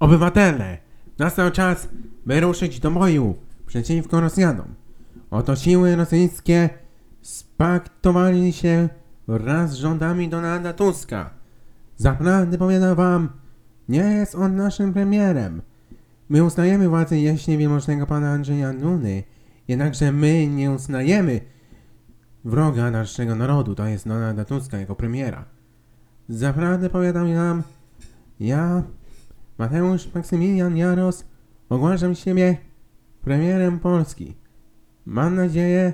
Obywatele, nastał czas, by ruszyć do boju przeciwko Rosjanom. Oto siły rosyjskie spaktowali się wraz z rządami Donalda Tuska. Zaprawdę powiadam wam, nie jest on naszym premierem. My uznajemy władzę jaśnie wielmożnego pana Andrzeja Duny, jednakże my nie uznajemy wroga naszego narodu, to jest Donalda Tuska jako premiera. Zaprawdę powiadam wam, ja, Mateusz Maksymilian Jaros, ogłaszam siebie premierem Polski. Mam nadzieję,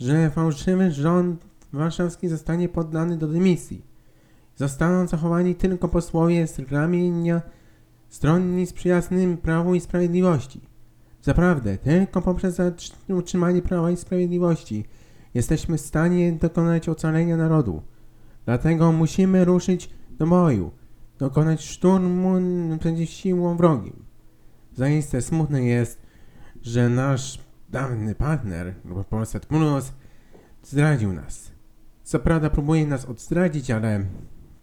że fałszywy rząd warszawski zostanie poddany do dymisji. Zostaną zachowani tylko posłowie z ramienia stronnic przyjaznym Prawu i Sprawiedliwości. Zaprawdę, tylko poprzez utrzymanie Prawa i Sprawiedliwości jesteśmy w stanie dokonać ocalenia narodu. Dlatego musimy ruszyć do boju, dokonać szturmu przeciw siłom wrogim. Zaiste smutne jest, że nasz dawny partner, Grupa Polsat Plus, zdradził nas. Co prawda próbuje nas odzdradzić, ale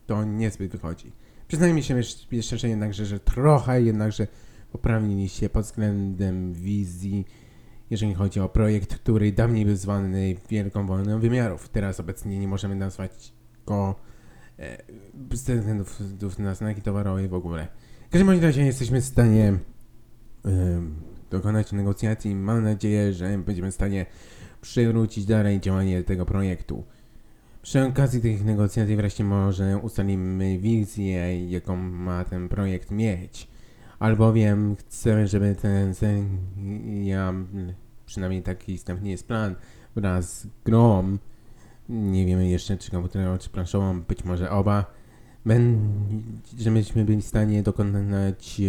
to niezbyt wychodzi. Przyznajmy się jeszcze- jednakże, że trochę jednakże poprawili się pod względem wizji, jeżeli chodzi o projekt, który dawniej był zwany Wielką Wojną Wymiarów. Teraz obecnie nie możemy nazwać go z względów względów na znaki towarowe i w ogóle. W każdym razie jesteśmy w stanie em, dokonać negocjacji mam nadzieję, że będziemy w stanie przywrócić dalej działanie tego projektu. Przy okazji tych negocjacji wreszcie może ustalimy wizję, jaką ma ten projekt mieć. Albowiem chcę, żeby ten, ja, przynajmniej taki wstępny jest plan, wraz z grą, nie wiemy jeszcze czy komputerową, czy planszową, być może oba, żebyśmy byli w stanie dokonać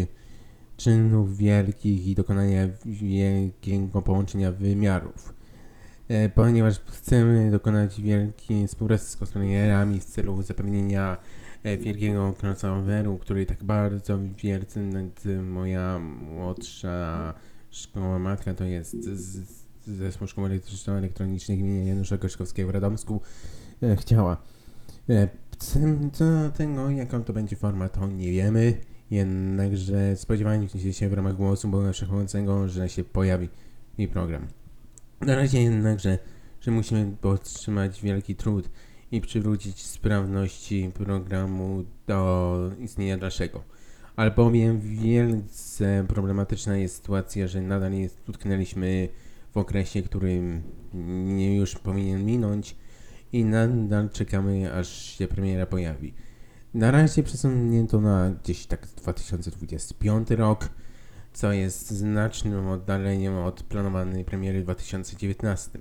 czynów wielkich i dokonania wielkiego połączenia wymiarów. E, ponieważ chcemy dokonać wielkiej współpracy z kosmonierami w celu zapewnienia e, wielkiego crossoveru, który tak bardzo nawet moja młodsza szkoła matka to jest z, z, zespół szkoły elektryczno-elektronicznych imienia Janusza Gorzkowskiego w Radomsku e, chciała. E, co tego, jaką to będzie forma, to nie wiemy. Jednakże spodziewaliśmy się w ramach głosu było wszechmogącego, że się pojawi i program. Na razie jednakże, że musimy podtrzymać wielki trud i przywrócić sprawności programu do istnienia dalszego. Albowiem wielce problematyczna jest sytuacja, że nadal jest, utknęliśmy w okresie, nie już powinien minąć i nadal czekamy, aż się premiera pojawi. Na razie przesunięto na gdzieś tak 2025 rok, co jest znacznym oddaleniem od planowanej premiery w 2019.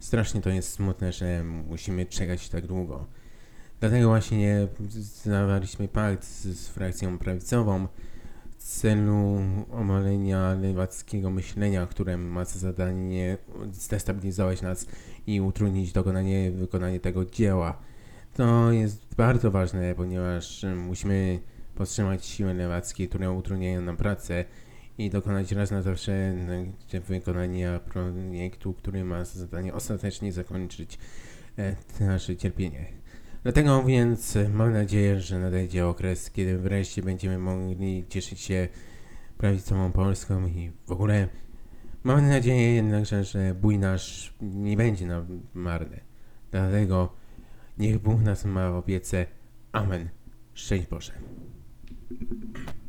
Strasznie to jest smutne, że musimy czekać tak długo. Dlatego właśnie zawarliśmy pakt z, frakcją prawicową celu omalenia lewackiego myślenia, które ma za zadanie zdestabilizować nas i utrudnić dokonanie, wykonanie tego dzieła. To jest bardzo ważne, ponieważ musimy powstrzymać siły lewackie, które utrudniają nam pracę i dokonać raz na zawsze wykonania projektu, który ma za zadanie ostatecznie zakończyć e, nasze cierpienie. Dlatego więc mam nadzieję, że nadejdzie okres, kiedy wreszcie będziemy mogli cieszyć się prawicową Polską i w ogóle mam nadzieję jednakże, że bój nasz nie będzie nam marny. Dlatego niech Bóg nas ma w opiece. Amen. Szczęść Boże.